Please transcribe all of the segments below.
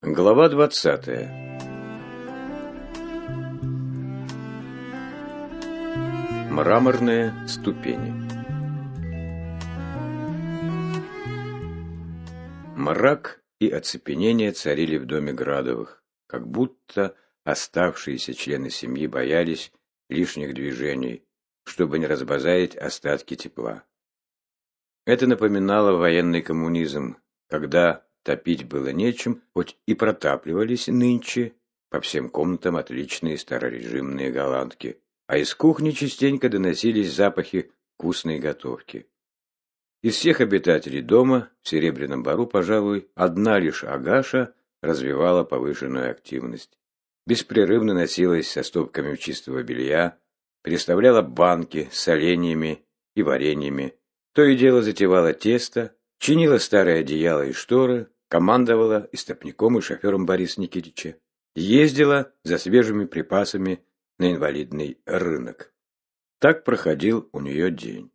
Глава двадцатая Мраморные ступени Мрак и оцепенение царили в доме Градовых, как будто оставшиеся члены семьи боялись лишних движений, чтобы не разбазарить остатки тепла. Это напоминало военный коммунизм, когда Топить было нечем, хоть и протапливались нынче по всем комнатам отличные старорежимные голландки, а из кухни частенько доносились запахи вкусной готовки. Из всех обитателей дома в Серебряном Бару, пожалуй, одна лишь Агаша развивала повышенную активность. Беспрерывно носилась со стопками чистого белья, переставляла банки с соленьями и вареньями, то и дело затевала тесто, чинила старое одеяло и шторы, командовала истопником и шофером Бориса Никитича, ездила за свежими припасами на инвалидный рынок. Так проходил у нее день.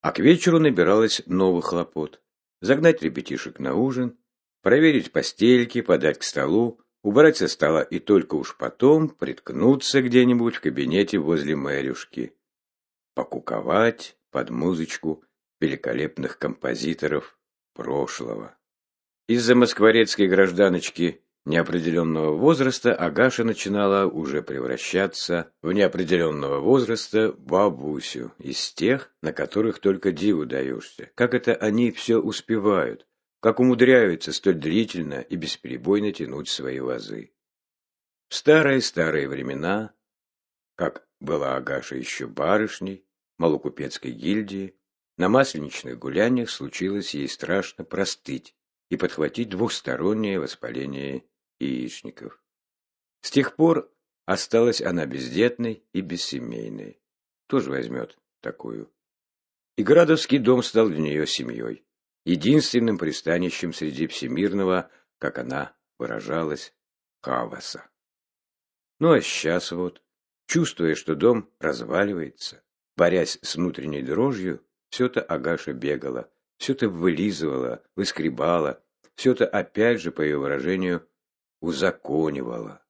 А к вечеру набиралось новых хлопот. Загнать ребятишек на ужин, проверить постельки, подать к столу, убрать со стола и только уж потом приткнуться где-нибудь в кабинете возле Мэрюшки. Покуковать под музычку великолепных композиторов прошлого. Из-за москворецкой гражданочки неопределенного возраста Агаша начинала уже превращаться в неопределенного возраста бабусю, из тех, на которых только диву даешься. Как это они все успевают, как умудряются столь длительно и бесперебойно тянуть свои вазы. В старые-старые времена, как была Агаша еще барышней, малокупецкой гильдии, на масленичных гуляниях случилось ей страшно простыть и подхватить двухстороннее воспаление яичников. С тех пор осталась она бездетной и бессемейной. Тоже возьмет такую. И Градовский дом стал для нее семьей, единственным пристанищем среди всемирного, как она выражалась, хаоса. Ну а сейчас вот, чувствуя, что дом разваливается, борясь с внутренней дрожью, все-то Агаша бегала, все-то вылизывала, выскребала, все-то опять же, по ее выражению, узаконивала.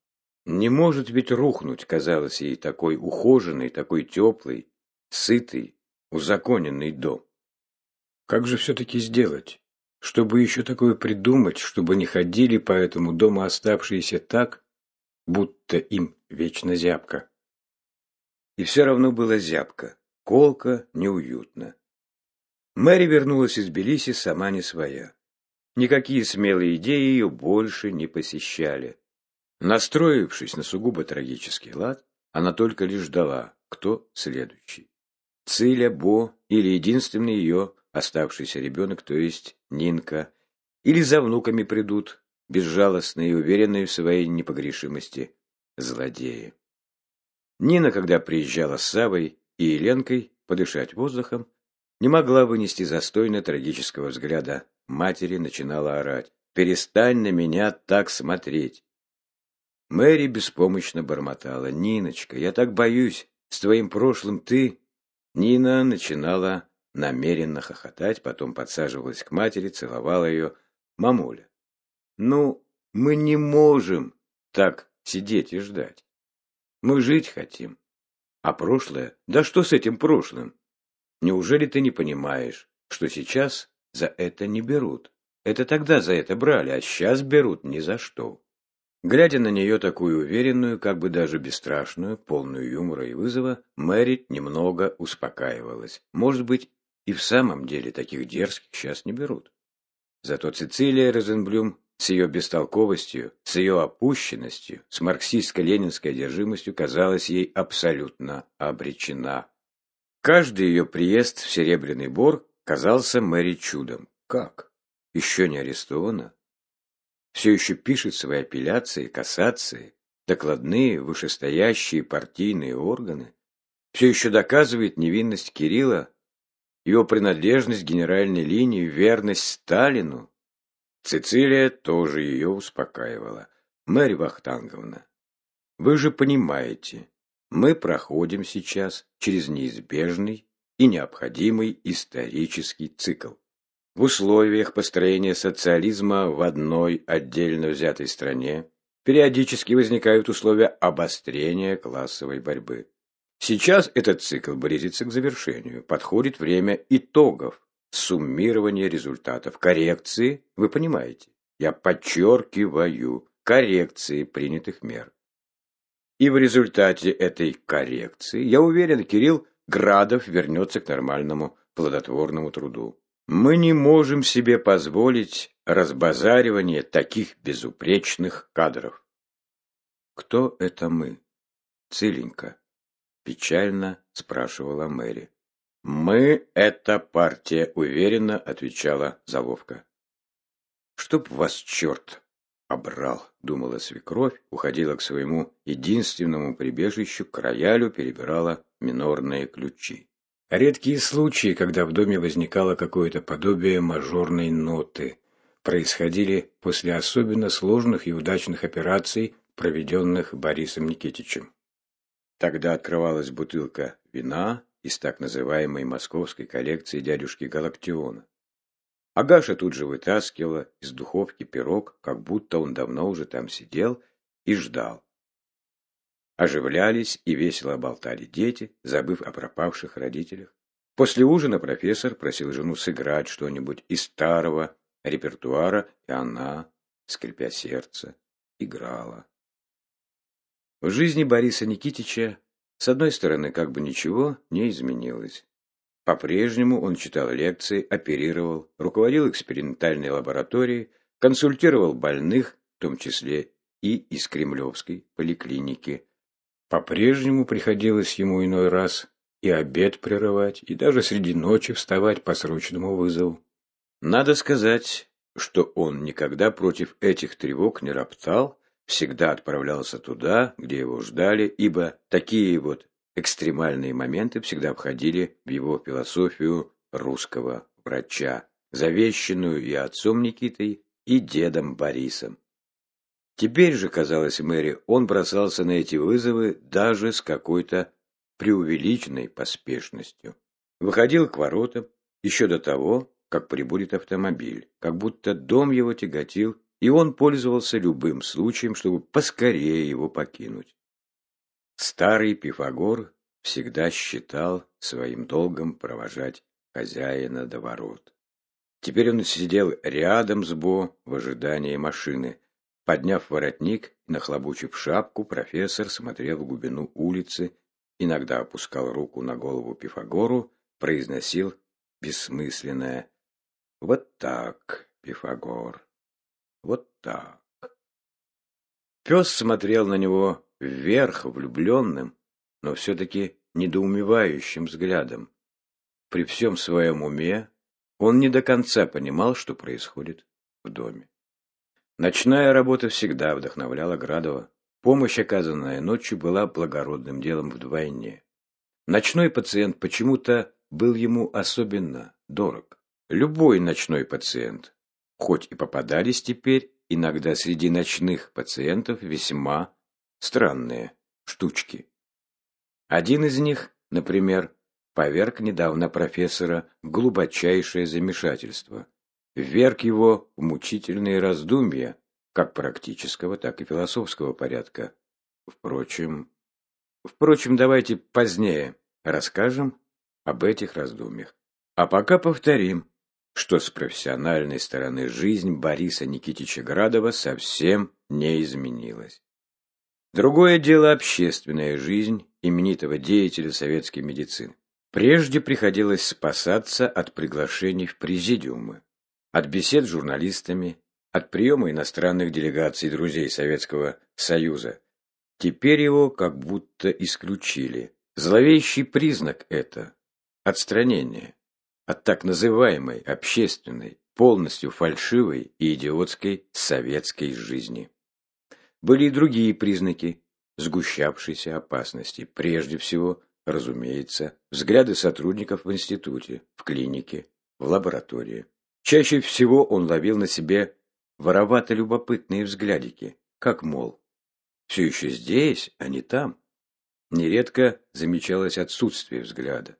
Не может ведь рухнуть, казалось ей, такой ухоженный, такой теплый, сытый, узаконенный дом. Как же все-таки сделать, чтобы еще такое придумать, чтобы не ходили по этому дому оставшиеся так, будто им вечно зябко? И все равно было зябко, колко, неуютно. Мэри вернулась из Белиси сама не своя. Никакие смелые идеи ее больше не посещали. Настроившись на сугубо трагический лад, она только лишь ждала, кто следующий. Циля, Бо или единственный ее оставшийся ребенок, то есть Нинка, или за внуками придут, безжалостные и уверенные в своей непогрешимости злодеи. Нина, когда приезжала с Савой и Еленкой подышать воздухом, не могла вынести застойно трагического взгляда. Матери начинала орать. «Перестань на меня так смотреть!» Мэри беспомощно бормотала. «Ниночка, я так боюсь! С твоим прошлым ты...» Нина начинала намеренно хохотать, потом подсаживалась к матери, целовала ее. «Мамуля, ну, мы не можем так сидеть и ждать. Мы жить хотим. А прошлое? Да что с этим прошлым? Неужели ты не понимаешь, что сейчас за это не берут? Это тогда за это брали, а сейчас берут ни за что. Глядя на нее такую уверенную, как бы даже бесстрашную, полную юмора и вызова, Мэри немного успокаивалась. Может быть, и в самом деле таких дерзких сейчас не берут. Зато Цицилия Розенблюм с ее бестолковостью, с ее опущенностью, с марксистско-ленинской одержимостью казалась ей абсолютно обречена. Каждый ее приезд в Серебряный Бор казался Мэри чудом. Как? Еще не арестована? Все еще пишет свои апелляции, кассации, докладные, вышестоящие партийные органы? Все еще доказывает невинность Кирилла, его принадлежность генеральной линии, верность Сталину? Цицилия тоже ее успокаивала. Мэри Вахтанговна, вы же понимаете, мы проходим сейчас через неизбежный и необходимый исторический цикл. В условиях построения социализма в одной отдельно взятой стране периодически возникают условия обострения классовой борьбы. Сейчас этот цикл близится к завершению, подходит время итогов, суммирования результатов, коррекции, вы понимаете, я подчеркиваю, коррекции принятых мер. И в результате этой коррекции, я уверен, Кирилл Градов вернется к нормальному плодотворному труду. Мы не можем себе позволить разбазаривание таких безупречных кадров. Кто это мы? Целенько. Печально спрашивала Мэри. «Мы — это партия», — уверенно отвечала Заловка. «Чтоб вас черт обрал», — думала свекровь, уходила к своему единственному прибежищу, к роялю перебирала минорные ключи. Редкие случаи, когда в доме возникало какое-то подобие мажорной ноты, происходили после особенно сложных и удачных операций, проведенных Борисом Никитичем. Тогда открывалась бутылка вина из так называемой московской коллекции дядюшки Галактиона. Агаша тут же вытаскивала из духовки пирог, как будто он давно уже там сидел и ждал. Оживлялись и весело болтали дети, забыв о пропавших родителях. После ужина профессор просил жену сыграть что-нибудь из старого репертуара, и она, скрипя сердце, играла. В жизни Бориса Никитича, с одной стороны, как бы ничего не изменилось. По-прежнему он читал лекции, оперировал, руководил экспериментальной лабораторией, консультировал больных, в том числе и из Кремлевской поликлиники. По-прежнему приходилось ему иной раз и обед прерывать, и даже среди ночи вставать по срочному вызову. Надо сказать, что он никогда против этих тревог не роптал, всегда отправлялся туда, где его ждали, ибо такие вот экстремальные моменты всегда входили в его философию русского врача, завещанную и отцом Никитой, и дедом Борисом. Теперь же, казалось Мэри, он бросался на эти вызовы даже с какой-то преувеличенной поспешностью. Выходил к воротам еще до того, как прибудет автомобиль, как будто дом его тяготил и он пользовался любым случаем, чтобы поскорее его покинуть. Старый Пифагор всегда считал своим долгом провожать хозяина до ворот. Теперь он сидел рядом с Бо в ожидании машины. Подняв воротник и нахлобучив шапку, профессор смотрел в глубину улицы, иногда опускал руку на голову Пифагору, произносил бессмысленное «Вот так, Пифагор». Вот так. Пес смотрел на него вверх влюбленным, но все-таки недоумевающим взглядом. При всем своем уме он не до конца понимал, что происходит в доме. Ночная работа всегда вдохновляла Градова. Помощь, оказанная ночью, была благородным делом вдвойне. Ночной пациент почему-то был ему особенно дорог. Любой ночной пациент хоть и попадались теперь иногда среди ночных пациентов весьма странные штучки. Один из них, например, поверг недавно профессора в глубочайшее замешательство, вверг его в мучительные раздумья, как практического, так и философского порядка. Впрочем, впрочем, давайте позднее расскажем об этих раздумьях. А пока повторим, что с профессиональной стороны жизнь Бориса Никитича Градова совсем не изменилась. Другое дело общественная жизнь именитого деятеля советской медицины. Прежде приходилось спасаться от приглашений в президиумы, от бесед с журналистами, от приема иностранных делегаций друзей Советского Союза. Теперь его как будто исключили. Зловещий признак это – отстранение от так называемой общественной, полностью фальшивой и идиотской советской жизни. Были и другие признаки сгущавшейся опасности. Прежде всего, разумеется, взгляды сотрудников в институте, в клинике, в лаборатории. Чаще всего он ловил на себе воровато-любопытные взглядики, как, мол, все еще здесь, а не там. Нередко замечалось отсутствие взгляда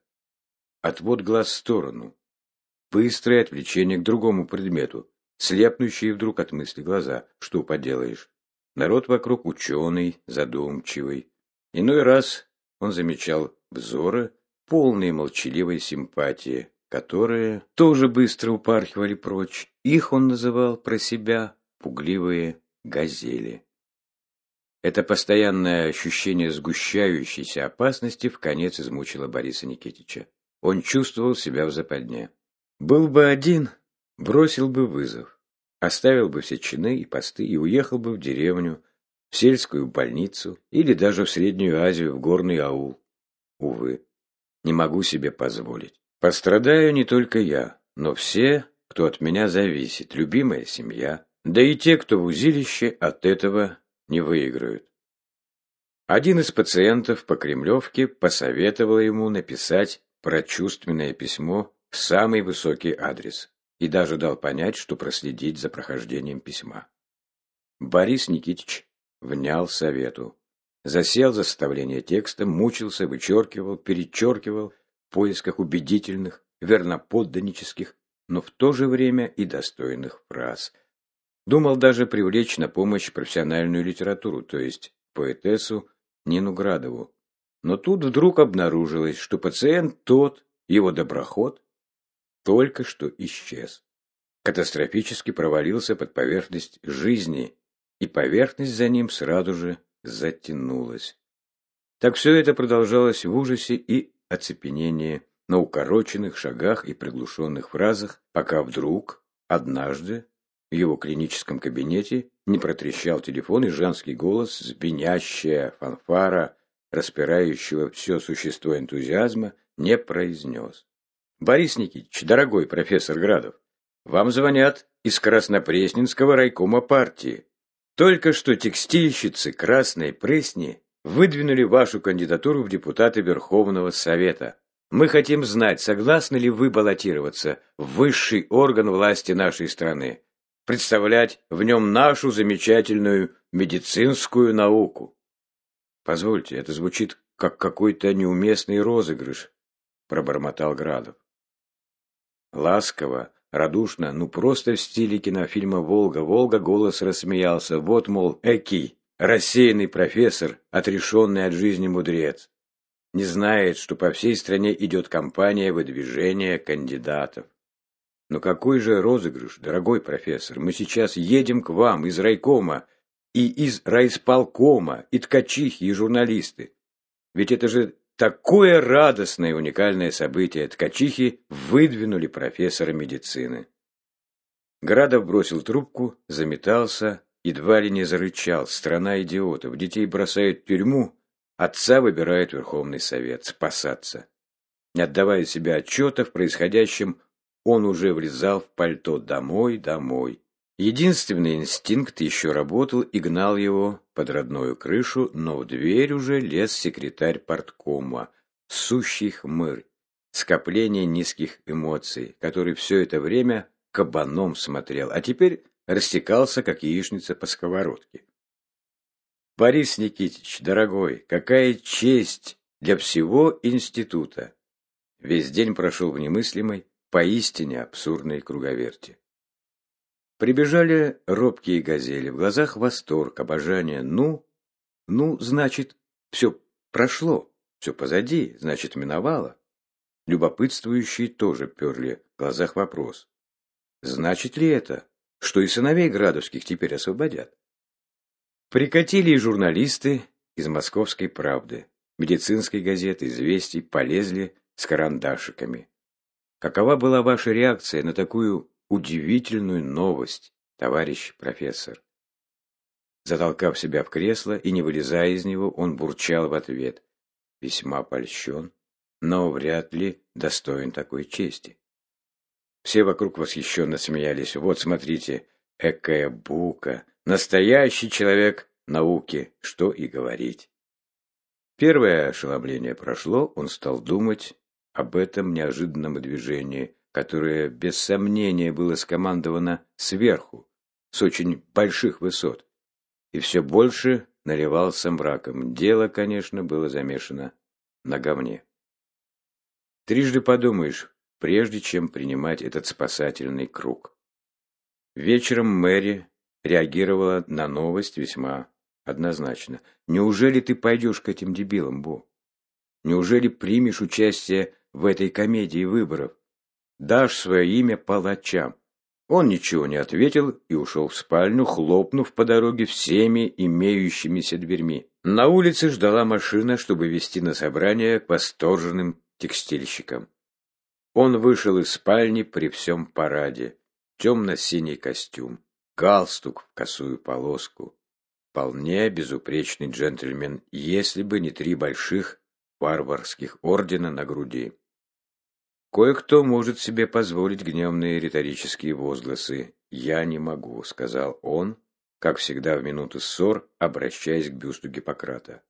отвод глаз в сторону. быстрое отвлечение к другому предмету, слепнущие вдруг от мысли глаза. Что поделаешь? Народ вокруг ученый, задумчивый. Иной раз он замечал взоры, полные молчаливой симпатии, которые тоже быстро упархивали прочь. Их он называл про себя пугливые газели. Это постоянное ощущение сгущающейся опасности в конец измучило Бориса Никитича. Он чувствовал себя в западне. Был бы один, бросил бы вызов, оставил бы все чины и посты и уехал бы в деревню, в сельскую больницу или даже в Среднюю Азию, в горный аул. Увы, не могу себе позволить. Пострадаю не только я, но все, кто от меня зависит, любимая семья, да и те, кто в узилище от этого не выиграют. Один из пациентов по Кремлевке посоветовал ему написать прочувственное письмо в самый высокий адрес и даже дал понять, что проследить за прохождением письма. Борис Никитич внял совету. Засел за составление текста, мучился, вычеркивал, перечеркивал в поисках убедительных, верноподданнических, но в то же время и достойных фраз – Думал даже привлечь на помощь профессиональную литературу, то есть поэтессу Нину Градову. Но тут вдруг обнаружилось, что пациент тот, его доброход, только что исчез. Катастрофически провалился под поверхность жизни, и поверхность за ним сразу же затянулась. Так все это продолжалось в ужасе и оцепенении, на укороченных шагах и приглушенных фразах, пока вдруг, однажды, в его клиническом кабинете не протрещал телефон, и женский голос, звенящая фанфара, распирающего все существо энтузиазма, не произнес. «Борис Никитич, дорогой профессор Градов, вам звонят из Краснопресненского райкома партии. Только что текстильщицы Красной Пресни выдвинули вашу кандидатуру в депутаты Верховного Совета. Мы хотим знать, согласны ли вы баллотироваться в высший орган власти нашей страны представлять в нем нашу замечательную медицинскую науку. Позвольте, это звучит как какой-то неуместный розыгрыш, пробормотал Градов. Ласково, радушно, ну просто в стиле кинофильма «Волга, Волга» голос рассмеялся. Вот, мол, экий, рассеянный профессор, отрешенный от жизни мудрец. Не знает, что по всей стране идет кампания выдвижения кандидатов. Но какой же розыгрыш, дорогой профессор? Мы сейчас едем к вам из райкома и из райисполкома, и ткачихи, и журналисты. Ведь это же такое радостное и уникальное событие. Ткачихи выдвинули профессора медицины. Градов бросил трубку, заметался, едва ли не зарычал. Страна идиотов. Детей бросают в тюрьму, отца выбирает Верховный Совет. Спасаться. Не отдавая себе отчета в происходящем, он уже влезал в пальто домой, домой. Единственный инстинкт еще работал и гнал его под родную крышу, но в дверь уже лез секретарь порткома, сущий хмырь, скопление низких эмоций, который все это время кабаном смотрел, а теперь растекался, как яичница по сковородке. Борис Никитич, дорогой, какая честь для всего института! Весь день прошел в немыслимой, поистине абсурдной круговерти. Прибежали робкие газели, в глазах восторг, обожание. Ну, ну, значит, все прошло, все позади, значит, миновало. Любопытствующие тоже перли в глазах вопрос. Значит ли это, что и сыновей Градовских теперь освободят? Прикатили и журналисты из «Московской правды», медицинской газеты, известий, полезли с карандашиками. Какова была ваша реакция на такую удивительную новость, товарищ профессор? Затолкав себя в кресло и не вылезая из него, он бурчал в ответ. Весьма польщен, но вряд ли достоин такой чести. Все вокруг восхищенно смеялись. Вот, смотрите, экая бука, настоящий человек науки, что и говорить. Первое ошеломление прошло, он стал думать, об этом неожиданном движении, которое без сомнения было скомандовано сверху, с очень больших высот, и все больше наливался мраком. Дело, конечно, было замешано на говне. Трижды подумаешь, прежде чем принимать этот спасательный круг. Вечером Мэри реагировала на новость весьма однозначно. «Неужели ты пойдешь к этим дебилам, Бо? Неужели примешь участие в этой комедии выборов? Дашь свое имя палачам?» Он ничего не ответил и ушел в спальню, хлопнув по дороге всеми имеющимися дверьми. На улице ждала машина, чтобы вести на собрание к восторженным текстильщикам. Он вышел из спальни при всем параде. Темно-синий костюм, галстук в косую полоску. Вполне безупречный джентльмен, если бы не три больших варварских ордена на груди. Кое-кто может себе позволить гневные риторические возгласы. «Я не могу», — сказал он, как всегда в минуты ссор, обращаясь к бюсту Гиппократа.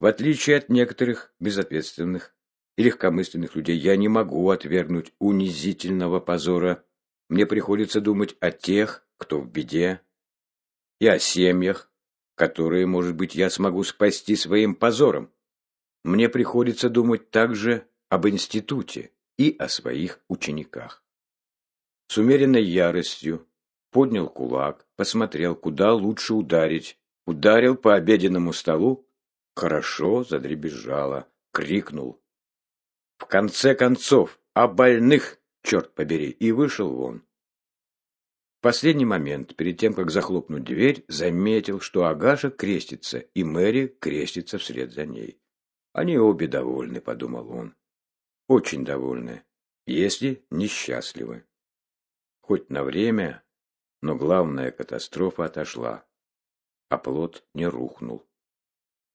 В отличие от некоторых безответственных и легкомысленных людей, я не могу отвергнуть унизительного позора. Мне приходится думать о тех, кто в беде, и о семьях, которые, может быть, я смогу спасти своим позором. Мне приходится думать также об институте и о своих учениках. С умеренной яростью поднял кулак, посмотрел, куда лучше ударить, ударил по обеденному столу, хорошо задребезжало, крикнул. В конце концов, о больных, черт побери, и вышел вон. В последний момент, перед тем, как захлопнуть дверь, заметил, что Агаша крестится, и Мэри крестится вслед за ней. Они обе довольны, подумал он. Очень довольны, если несчастливы. Хоть на время, но главная катастрофа отошла, а плод не рухнул.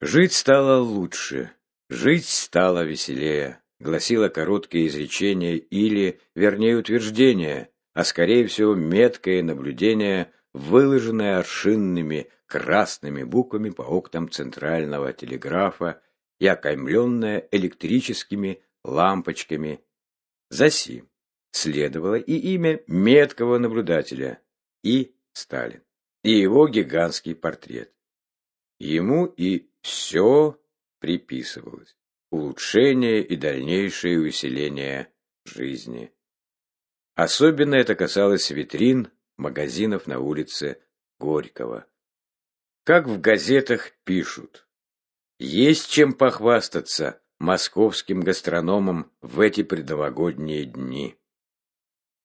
Жить стало лучше, жить стало веселее, гласило короткое изречение или, вернее, утверждение, а скорее всего меткое наблюдение, выложенное аршинными красными буквами по окнам центрального телеграфа и окаймленное электрическими лампочками. За сим следовало и имя меткого наблюдателя и Сталин, и его гигантский портрет. Ему и все приписывалось. Улучшение и дальнейшее усиление жизни. Особенно это касалось витрин магазинов на улице Горького. Как в газетах пишут, есть чем похвастаться московским гастрономам в эти предновогодние дни.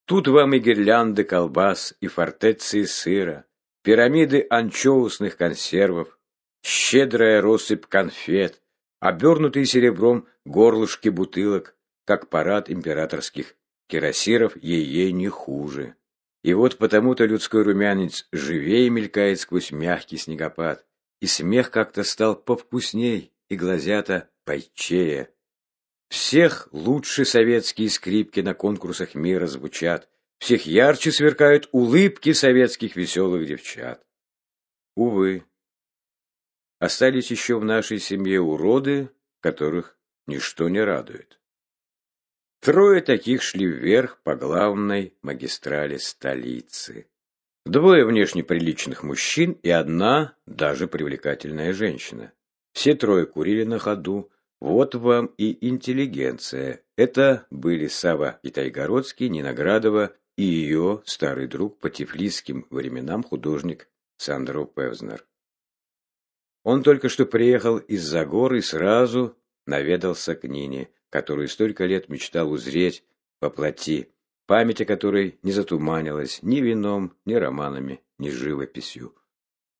Тут вам и гирлянды колбас, и фортеции сыра, пирамиды анчоусных консервов, щедрая россыпь конфет, обернутые серебром горлышки бутылок, как парад императорских кирасиров ей-ей не хуже. И вот потому-то людской румянец живее мелькает сквозь мягкий снегопад, и смех как-то стал повкусней, и глазята пайчее. Всех лучше советские скрипки на конкурсах мира звучат, всех ярче сверкают улыбки советских веселых девчат. Увы, остались еще в нашей семье уроды, которых ничто не радует. Трое таких шли вверх по главной магистрали столицы. Двое внешне приличных мужчин и одна даже привлекательная женщина. Все трое курили на ходу. Вот вам и интеллигенция. Это были Сава Итайгородский, Ниноградова и ее старый друг по тифлисским временам художник Сандро Певзнер. Он только что приехал из-за гор и сразу наведался к Нине, которую столько лет мечтал узреть воплоти, память о которой не затуманилась ни вином, ни романами, ни живописью.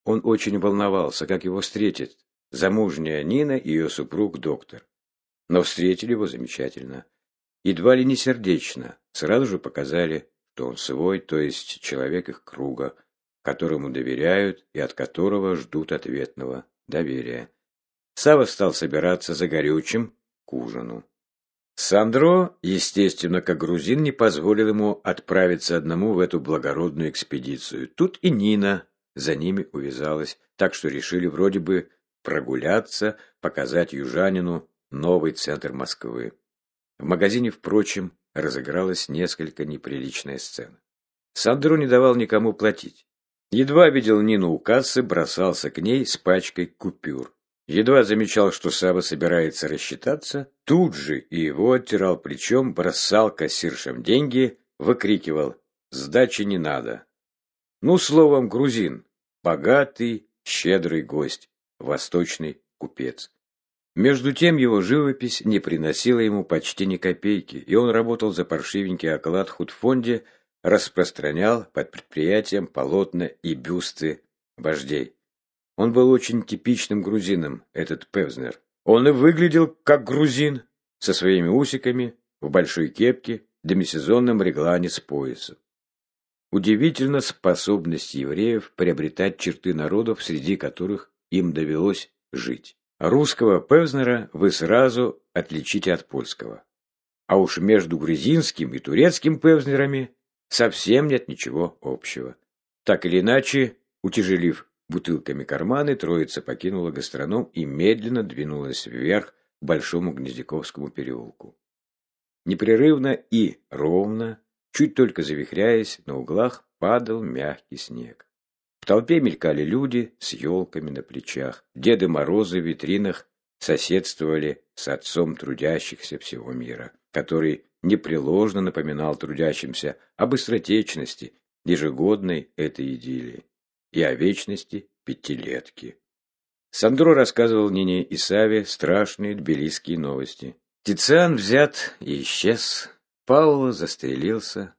Он очень волновался, как его встретит замужняя Нина и ее супруг доктор. Но встретили его замечательно. Едва ли не сердечно, сразу же показали, что он свой, то есть человек их круга, которому доверяют и от которого ждут ответного доверия. Сава стал собираться за горючим к ужину. Сандро, естественно, как грузин, не позволил ему отправиться одному в эту благородную экспедицию. Тут и Нина за ними увязалась, так что решили вроде бы прогуляться, показать южанину новый центр Москвы. В магазине, впрочем, разыгралась несколько неприличная сцена. Сандро не давал никому платить. Едва видел Нину у кассы, бросался к ней с пачкой купюр. едва замечал, что Сава собирается рассчитаться, тут же и его оттирал плечом, бросал кассиршам деньги, выкрикивал «Сдачи не надо!». Ну, словом, грузин, богатый, щедрый гость, восточный купец. Между тем его живопись не приносила ему почти ни копейки, и он работал за паршивенький оклад в худфонде, распространял под предприятием полотна и бюсты вождей. Он был очень типичным грузином, этот Певзнер. Он и выглядел как грузин, со своими усиками, в большой кепке, демисезонном реглане с поясом. Удивительна способность евреев приобретать черты народов, среди которых им довелось жить. Русского Певзнера вы сразу отличите от польского. А уж между грузинским и турецким Певзнерами совсем нет ничего общего. Так или иначе, утяжелив бутылками карманы, троица покинула гастроном и медленно двинулась вверх к Большому Гнездяковскому переулку. Непрерывно и ровно, чуть только завихряясь, на углах падал мягкий снег. В толпе мелькали люди с елками на плечах. Деды Морозы в витринах соседствовали с отцом трудящихся всего мира, который непреложно напоминал трудящимся об быстротечности ежегодной этой идиллии и о вечности пятилетки. Сандро рассказывал Нине и Саве страшные тбилисские новости. Тициан взят и исчез, Паула застрелился,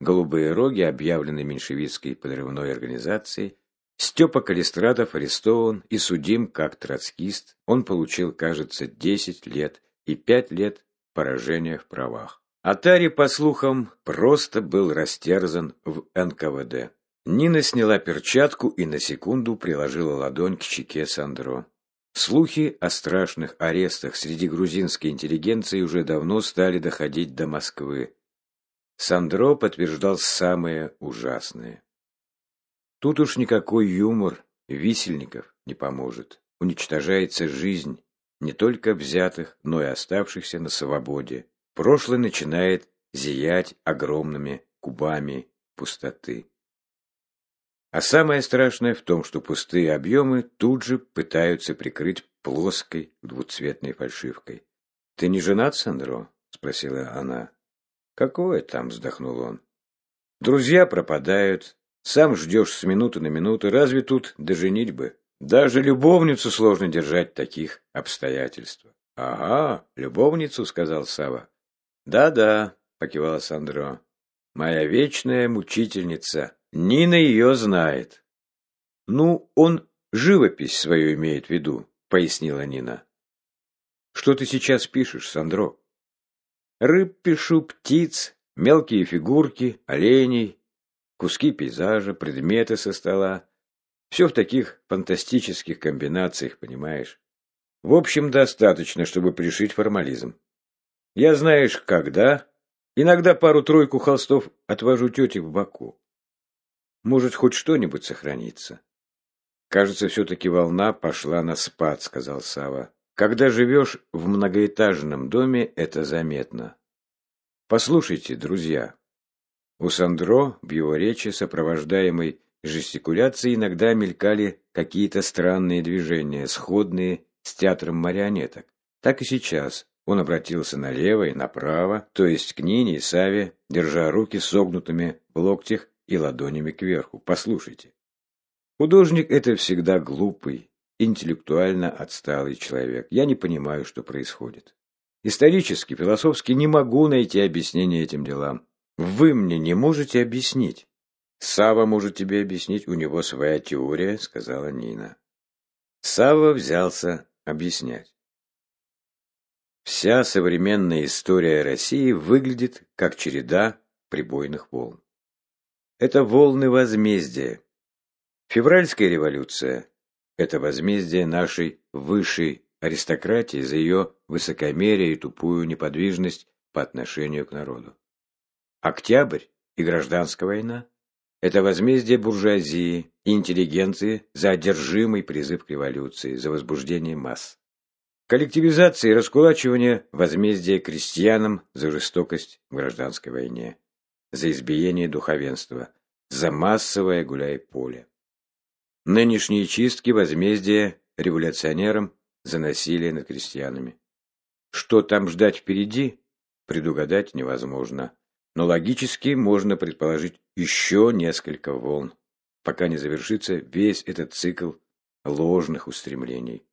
Голубые роги объявлены меньшевистской подрывной организацией. Степа Калистратов арестован и судим как троцкист. Он получил, кажется, 10 лет и 5 лет поражения в правах. Атари, по слухам, просто был растерзан в НКВД. Нина сняла перчатку и на секунду приложила ладонь к щеке Сандро. Слухи о страшных арестах среди грузинской интеллигенции уже давно стали доходить до Москвы. Сандро подтверждал самое ужасное. Тут уж никакой юмор висельников не поможет. Уничтожается жизнь не только взятых, но и оставшихся на свободе. Прошлое начинает зиять огромными кубами пустоты. А самое страшное в том, что пустые объемы тут же пытаются прикрыть плоской двуцветной фальшивкой. «Ты не женат, Сандро?» — спросила она. «Какое там?» — вздохнул он. «Друзья пропадают, сам ждешь с минуты на минуту, разве тут доженить бы? Даже любовницу сложно держать таких обстоятельствах». «Ага, любовницу», — сказал Сава. «Да-да», — покивала Сандро. «Моя вечная мучительница. Нина ее знает». «Ну, он живопись свою имеет в виду», — пояснила Нина. «Что ты сейчас пишешь, Сандро?» Рыб пишу, птиц, мелкие фигурки, оленей, куски пейзажа, предметы со стола. Все в таких фантастических комбинациях, понимаешь? В общем, достаточно, чтобы пришить формализм. Я знаешь, когда, иногда пару-тройку холстов отвожу тете в Баку. Может, хоть что-нибудь сохранится. Кажется, все-таки волна пошла на спад, сказал Сава. Когда живешь в многоэтажном доме, это заметно. Послушайте, друзья. У Сандро в его речи, сопровождаемой жестикуляцией, иногда мелькали какие-то странные движения, сходные с театром марионеток. Так и сейчас он обратился налево и направо, то есть к Нине и Саве, держа руки согнутыми в локтях и ладонями кверху. Послушайте. Художник – это всегда глупый, интеллектуально отсталый человек. Я не понимаю, что происходит. Исторически, философски не могу найти объяснение этим делам. Вы мне не можете объяснить. Сава может тебе объяснить, у него своя теория, сказала Нина. Сава взялся объяснять. Вся современная история России выглядит как череда прибойных волн. Это волны возмездия. Февральская революция это возмездие нашей высшей аристократии за ее высокомерие и тупую неподвижность по отношению к народу. Октябрь и гражданская война – это возмездие буржуазии и интеллигенции за одержимый призыв к революции, за возбуждение масс. Коллективизация и раскулачивание – возмездие крестьянам за жестокость в гражданской войне, за избиение духовенства, за массовое гуляй-поле. Нынешние чистки возмездия революционерам за насилие над крестьянами. Что там ждать впереди, предугадать невозможно, но логически можно предположить еще несколько волн, пока не завершится весь этот цикл ложных устремлений.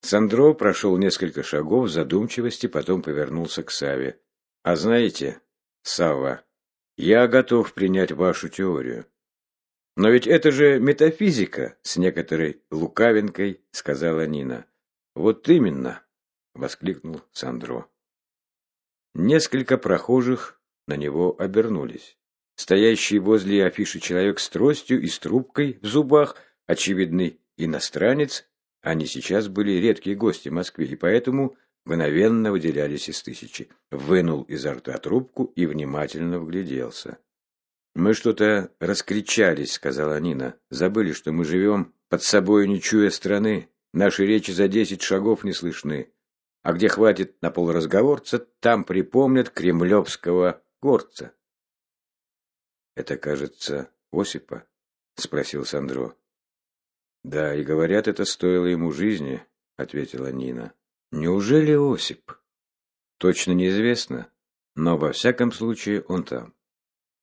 Сандро прошел несколько шагов в задумчивости, потом повернулся к Саве. «А знаете, Сава, я готов принять вашу теорию. Но ведь это же метафизика, с некоторой лукавинкой сказала Нина. Вот именно, воскликнул Сандро. Несколько прохожих на него обернулись. Стоящий возле афиши человек с тростью и с трубкой в зубах, очевидный иностранец, они сейчас были редкие гости в Москве, и поэтому мгновенно выделялись из тысячи. Вынул изо рта трубку и внимательно вгляделся. «Мы что-то раскричались», — сказала Нина. «Забыли, что мы живем под собой, не чуя страны. Наши речи за десять шагов не слышны. А где хватит на полразговорца, там припомнят кремлевского горца». «Это, кажется, Осипа?» — спросил Сандро. «Да, и говорят, это стоило ему жизни», — ответила Нина. «Неужели Осип?» «Точно неизвестно, но во всяком случае он там».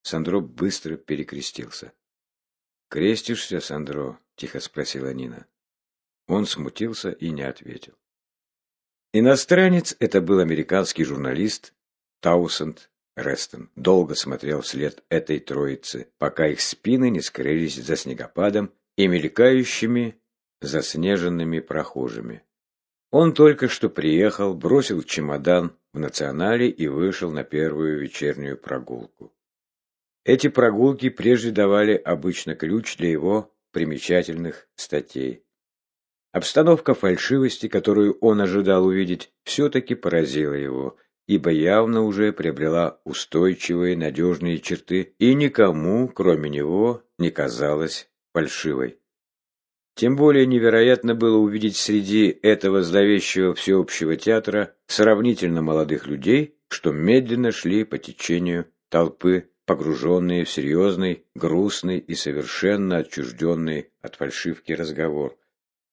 Сандро быстро перекрестился. «Крестишься, Сандро?» — тихо спросила Нина. Он смутился и не ответил. Иностранец — это был американский журналист Таусенд Рестон. Долго смотрел вслед этой троицы, пока их спины не скрылись за снегопадом и мелькающими заснеженными прохожими. Он только что приехал, бросил чемодан в национале и вышел на первую вечернюю прогулку. Эти прогулки прежде давали обычно ключ для его примечательных статей. Обстановка фальшивости, которую он ожидал увидеть, все-таки поразила его, ибо явно уже приобрела устойчивые, надежные черты и никому, кроме него, не казалась фальшивой. Тем более невероятно было увидеть среди этого зловещего всеобщего театра сравнительно молодых людей, что медленно шли по течению толпы погруженные в серьезный, грустный и совершенно отчужденный от фальшивки разговор.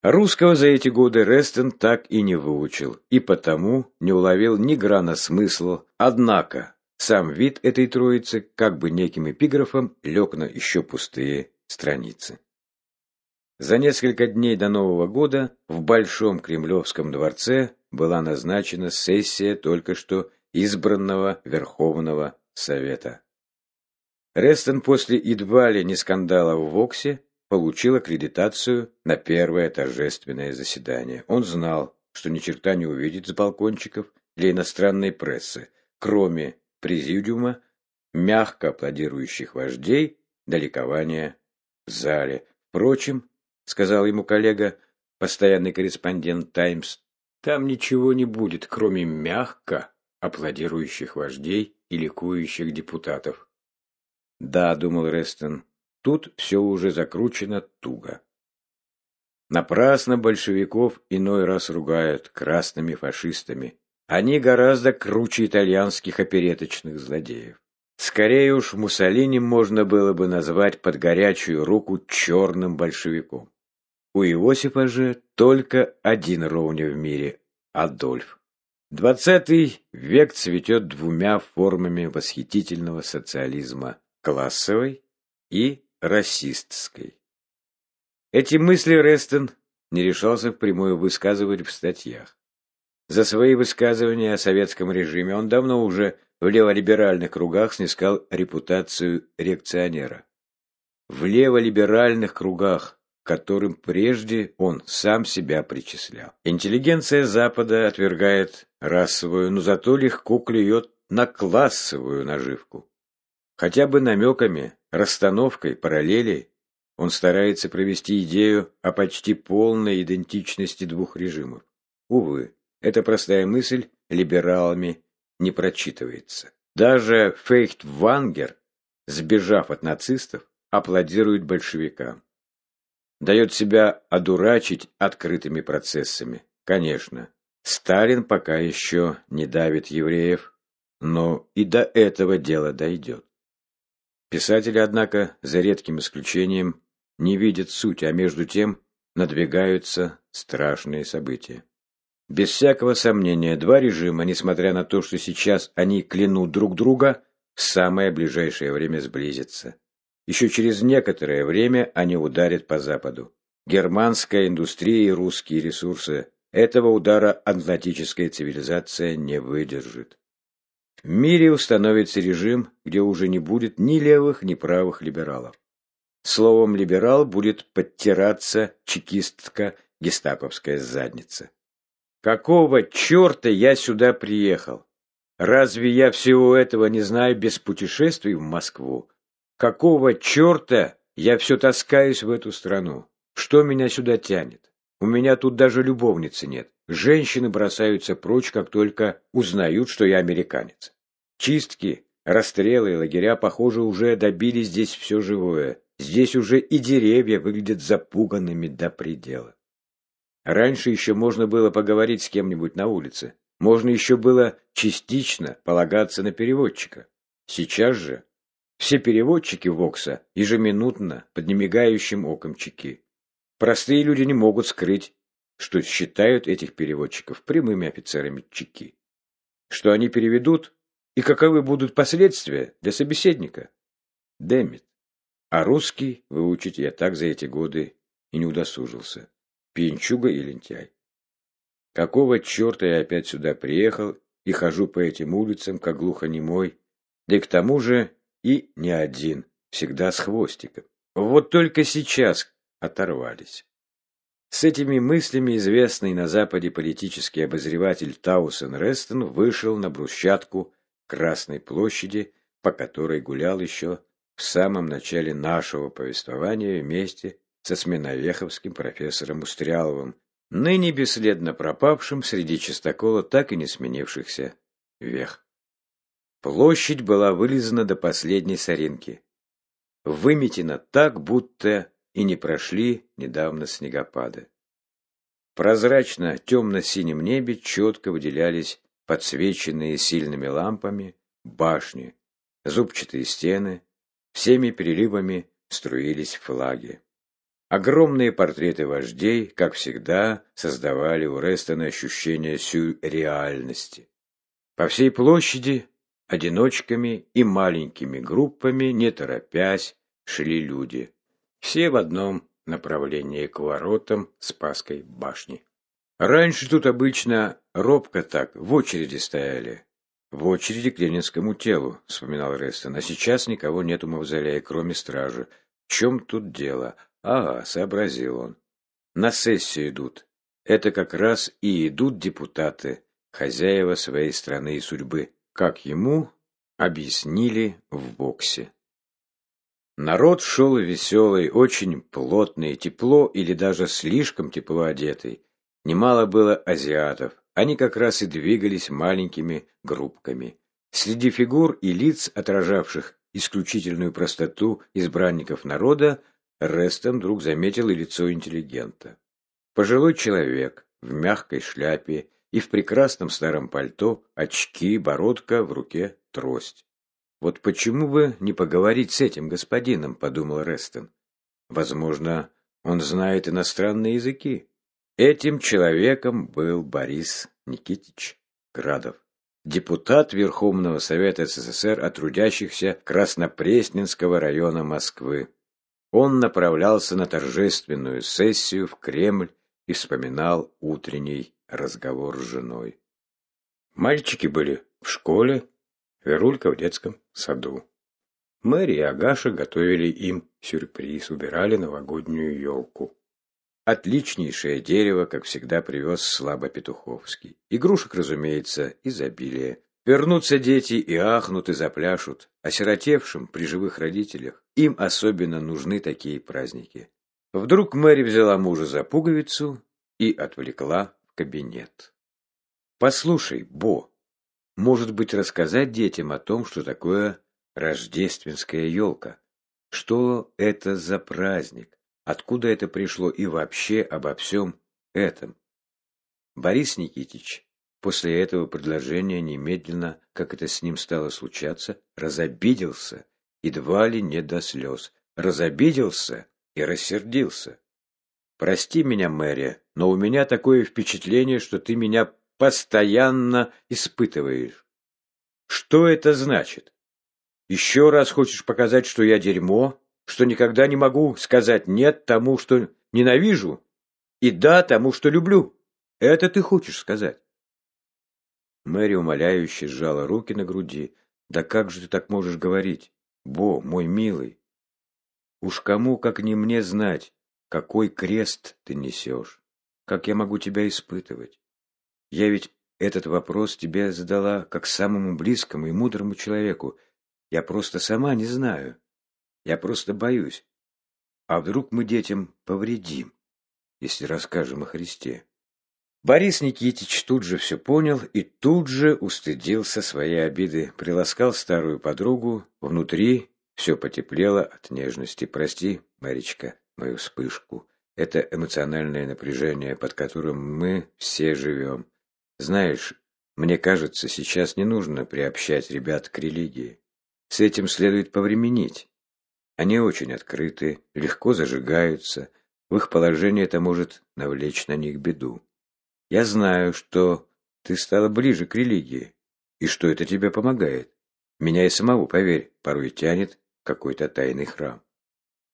Русского за эти годы Рестон так и не выучил, и потому не уловил ни грана смысла. Однако сам вид этой троицы как бы неким эпиграфом лег на еще пустые страницы. За несколько дней до Нового года в Большом Кремлевском дворце была назначена сессия только что избранного Верховного Совета. Рестон после едва ли не скандала в Воксе получил аккредитацию на первое торжественное заседание. Он знал, что ни черта не увидит с балкончиков для иностранной прессы, кроме президиума, мягко аплодирующих вождей до ликования в зале. Впрочем, сказал ему коллега, постоянный корреспондент «Таймс», там ничего не будет, кроме мягко аплодирующих вождей и ликующих депутатов. Да, думал Рестон, тут все уже закручено туго. Напрасно большевиков иной раз ругают красными фашистами. Они гораздо круче итальянских опереточных злодеев. Скорее уж Муссолини можно было бы назвать под горячую руку черным большевиком. У Иосифа же только один ровня в мире – Адольф. Двадцатый век цветет двумя формами восхитительного социализма классовой и расистской. Эти мысли Рестон не решался впрямую высказывать в статьях. За свои высказывания о советском режиме он давно уже в леволиберальных кругах снискал репутацию реакционера. В леволиберальных кругах, к которым прежде он сам себя причислял. Интеллигенция Запада отвергает расовую, но зато легко клюет на классовую наживку. Хотя бы намеками, расстановкой, параллелей он старается провести идею о почти полной идентичности двух режимов. Увы, эта простая мысль либералами не прочитывается. Даже Фейхтвангер, сбежав от нацистов, аплодирует большевикам. Дает себя одурачить открытыми процессами. Конечно, Сталин пока еще не давит евреев, но и до этого дело дойдет. Писатели, однако, за редким исключением, не видят суть, а между тем надвигаются страшные события. Без всякого сомнения, два режима, несмотря на то, что сейчас они клянут друг друга, в самое ближайшее время сблизятся. Еще через некоторое время они ударят по Западу. Германская индустрия и русские ресурсы этого удара атлантическая цивилизация не выдержит. В мире установится режим, где уже не будет ни левых, ни правых либералов. Словом «либерал» будет подтираться чекистка-гестаповская задница. Какого черта я сюда приехал? Разве я всего этого не знаю без путешествий в Москву? Какого черта я все таскаюсь в эту страну? Что меня сюда тянет? У меня тут даже любовницы нет. Женщины бросаются прочь, как только узнают, что я американец. Чистки, расстрелы и лагеря, похоже, уже добили здесь все живое. Здесь уже и деревья выглядят запуганными до предела. Раньше еще можно было поговорить с кем-нибудь на улице. Можно еще было частично полагаться на переводчика. Сейчас же все переводчики Вокса ежеминутно под немигающим оком чеки. Простые люди не могут скрыть, что считают этих переводчиков прямыми офицерами чеки. Что они переведут и каковы будут последствия для собеседника. Дэмит. А русский выучить я так за эти годы и не удосужился пьянчуга и лентяй. Какого черта я опять сюда приехал и хожу по этим улицам, как глухонемой, да и к тому же и не один, всегда с хвостиком. Вот только сейчас оторвались. С этими мыслями известный на Западе политический обозреватель Таусен Рестон вышел на брусчатку Красной площади, по которой гулял еще в самом начале нашего повествования вместе со Сменовеховским профессором Устряловым, ныне бесследно пропавшим среди чистокола так и не сменившихся вех. Площадь была вылизана до последней соринки. Выметена так, будто и не прошли недавно снегопады. Прозрачно темно-синем небе четко выделялись подсвеченные сильными лампами башни, зубчатые стены, всеми переливами струились флаги. Огромные портреты вождей, как всегда, создавали у Рестона ощущение сюрреальности. По всей площади одиночками и маленькими группами, не торопясь, шли люди. Все в одном направлении к воротам Спасской башни. Раньше тут обычно робко так, в очереди стояли. В очереди к ленинскому телу, вспоминал Рестон, а сейчас никого нет у мавзолея, кроме стражи. В чем тут дело? Ага, сообразил он. На сессию идут. Это как раз и идут депутаты, хозяева своей страны и судьбы, как ему объяснили в боксе. Народ шел веселый, очень плотный, тепло или даже слишком тепло одетый. Немало было азиатов, они как раз и двигались маленькими группками. Среди фигур и лиц, отражавших исключительную простоту избранников народа, Рестон вдруг заметил и лицо интеллигента. Пожилой человек в мягкой шляпе и в прекрасном старом пальто, очки, бородка, в руке трость. «Вот почему бы не поговорить с этим господином?» – подумал Рестон. «Возможно, он знает иностранные языки». Этим человеком был Борис Никитич Градов, депутат Верховного Совета СССР от трудящихся Краснопресненского района Москвы он направлялся на торжественную сессию в Кремль и вспоминал утренний разговор с женой. Мальчики были в школе, Верулька в детском саду. Мэри и Агаша готовили им сюрприз, убирали новогоднюю елку. Отличнейшее дерево, как всегда, привез Слабо Петуховский. Игрушек, разумеется, изобилие. Вернутся дети и ахнут, и запляшут. Осиротевшим при живых родителях им особенно нужны такие праздники. Вдруг Мэри взяла мужа за пуговицу и отвлекла в кабинет. «Послушай, Бо, может быть, рассказать детям о том, что такое рождественская елка? Что это за праздник? Откуда это пришло и вообще обо всем этом?» Борис Никитич После этого предложения немедленно, как это с ним стало случаться, разобиделся, едва ли не до слез. Разобиделся и рассердился. Прости меня, Мэри, но у меня такое впечатление, что ты меня постоянно испытываешь. Что это значит? Еще раз хочешь показать, что я дерьмо, что никогда не могу сказать «нет» тому, что ненавижу, и «да» тому, что люблю? Это ты хочешь сказать? Мэри умоляюще сжала руки на груди. «Да как же ты так можешь говорить? Бо, мой милый, уж кому, как не мне, знать, какой крест ты несешь? Как я могу тебя испытывать? Я ведь этот вопрос тебе задала как самому близкому и мудрому человеку. Я просто сама не знаю. Я просто боюсь. А вдруг мы детям повредим, если расскажем о Христе? Борис Никитич тут же все понял и тут же устыдился своей обиды, приласкал старую подругу, внутри все потеплело от нежности. «Прости, Маричка, мою вспышку. Это эмоциональное напряжение, под которым мы все живем. Знаешь, мне кажется, сейчас не нужно приобщать ребят к религии. С этим следует повременить. Они очень открыты, легко зажигаются, в их положении это может навлечь на них беду. Я знаю, что ты стала ближе к религии, и что это тебе помогает. Меня и самого, поверь, порой тянет какой-то тайный храм.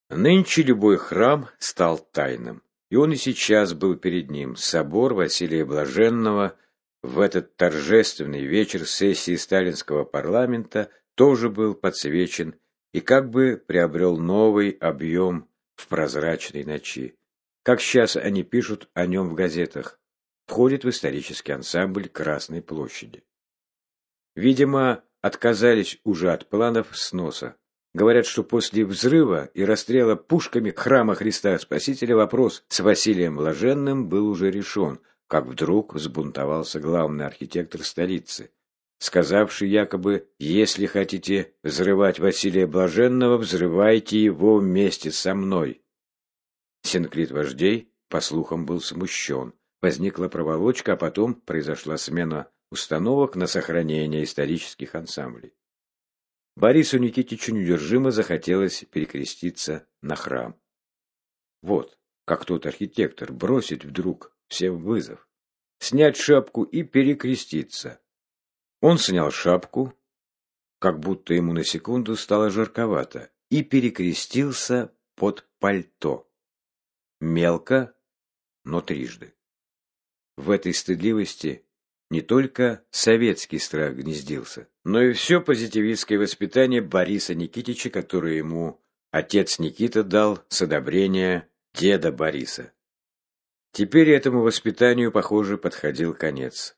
Нынче любой храм стал тайным, и он и сейчас был перед ним. Собор Василия Блаженного в этот торжественный вечер сессии сталинского парламента тоже был подсвечен и как бы приобрел новый объем в прозрачной ночи. Как сейчас они пишут о нем в газетах входит в исторический ансамбль Красной площади. Видимо, отказались уже от планов сноса. Говорят, что после взрыва и расстрела пушками храма Христа Спасителя вопрос с Василием Блаженным был уже решен, как вдруг взбунтовался главный архитектор столицы, сказавший якобы, если хотите взрывать Василия Блаженного, взрывайте его вместе со мной. Синклит вождей, по слухам, был смущен. Возникла проволочка, а потом произошла смена установок на сохранение исторических ансамблей. Борису Никитичу неудержимо захотелось перекреститься на храм. Вот, как тот архитектор бросить вдруг всем вызов, снять шапку и перекреститься. Он снял шапку, как будто ему на секунду стало жарковато, и перекрестился под пальто. Мелко, но трижды. В этой стыдливости не только советский страх гнездился, но и все позитивистское воспитание Бориса Никитича, которое ему отец Никита дал с одобрения деда Бориса. Теперь этому воспитанию, похоже, подходил конец.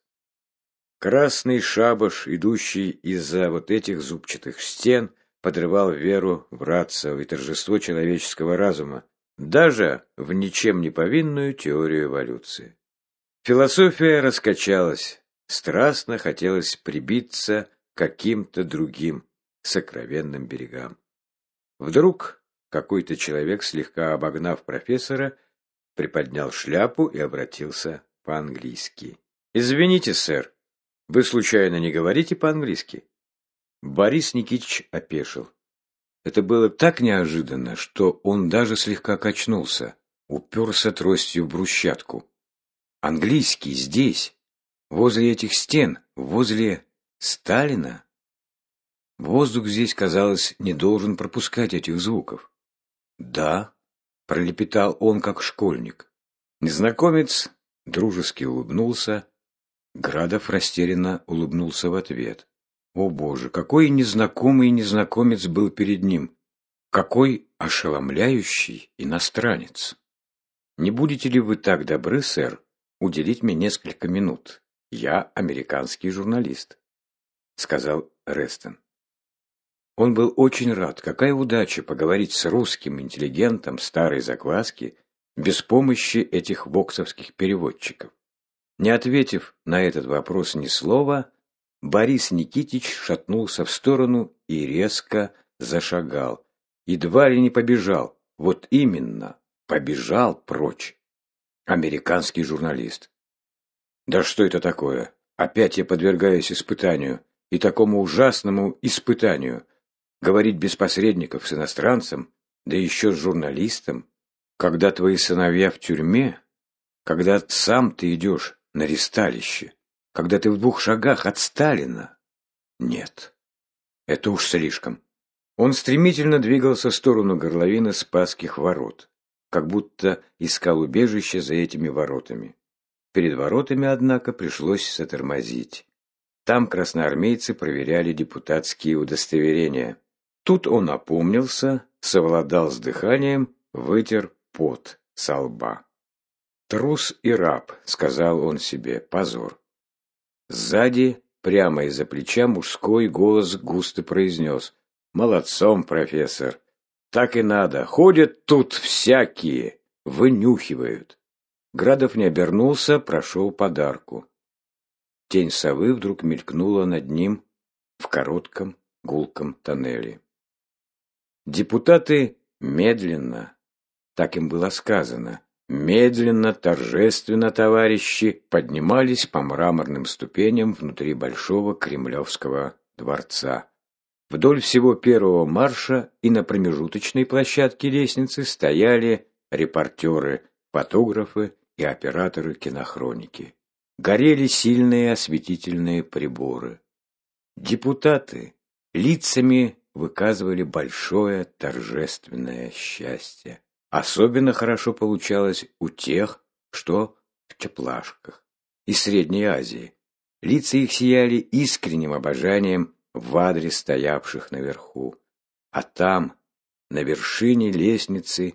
Красный шабаш, идущий из-за вот этих зубчатых стен, подрывал веру в рацию и торжество человеческого разума, даже в ничем не повинную теорию эволюции. Философия раскачалась. Страстно хотелось прибиться к каким-то другим сокровенным берегам. Вдруг какой-то человек, слегка обогнав профессора, приподнял шляпу и обратился по-английски. «Извините, сэр, вы случайно не говорите по-английски?» Борис Никитич опешил. Это было так неожиданно, что он даже слегка качнулся, уперся тростью в брусчатку. Английский здесь, возле этих стен, возле Сталина. Воздух здесь, казалось, не должен пропускать этих звуков. «Да», — пролепетал он, как школьник. Незнакомец дружески улыбнулся. Градов растерянно улыбнулся в ответ. О боже, какой незнакомый незнакомец был перед ним! Какой ошеломляющий иностранец! Не будете ли вы так добры, сэр, уделить мне несколько минут. Я американский журналист», — сказал Рестон. Он был очень рад. Какая удача поговорить с русским интеллигентом старой закваски без помощи этих воксовских переводчиков. Не ответив на этот вопрос ни слова, Борис Никитич шатнулся в сторону и резко зашагал. Едва ли не побежал. Вот именно, побежал прочь. Американский журналист. Да что это такое? Опять я подвергаюсь испытанию. И такому ужасному испытанию. Говорить без посредников с иностранцем, да еще с журналистом. Когда твои сыновья в тюрьме, когда сам ты идешь на ресталище, когда ты в двух шагах от Сталина. Нет, это уж слишком. Он стремительно двигался в сторону горловины Спасских ворот, как будто искал убежище за этими воротами. Перед воротами, однако, пришлось затормозить. Там красноармейцы проверяли депутатские удостоверения. Тут он опомнился, совладал с дыханием, вытер пот со лба. «Трус и раб», — сказал он себе, — «позор». Сзади, прямо из-за плеча, мужской голос густо произнес. «Молодцом, профессор! Так и надо. Ходят тут всякие, вынюхивают». Градов не обернулся, прошел подарку. Тень совы вдруг мелькнула над ним в коротком гулком тоннеле. Депутаты медленно, так им было сказано, медленно, торжественно товарищи поднимались по мраморным ступеням внутри большого кремлевского дворца. Вдоль всего первого марша и на промежуточной площадке лестницы стояли репортеры, фотографы и операторы кинохроники. Горели сильные осветительные приборы. Депутаты лицами выказывали большое торжественное счастье. Особенно хорошо получалось у тех, что в теплашках из Средней Азии. Лица их сияли искренним обожанием в адрес стоявших наверху. А там, на вершине лестницы,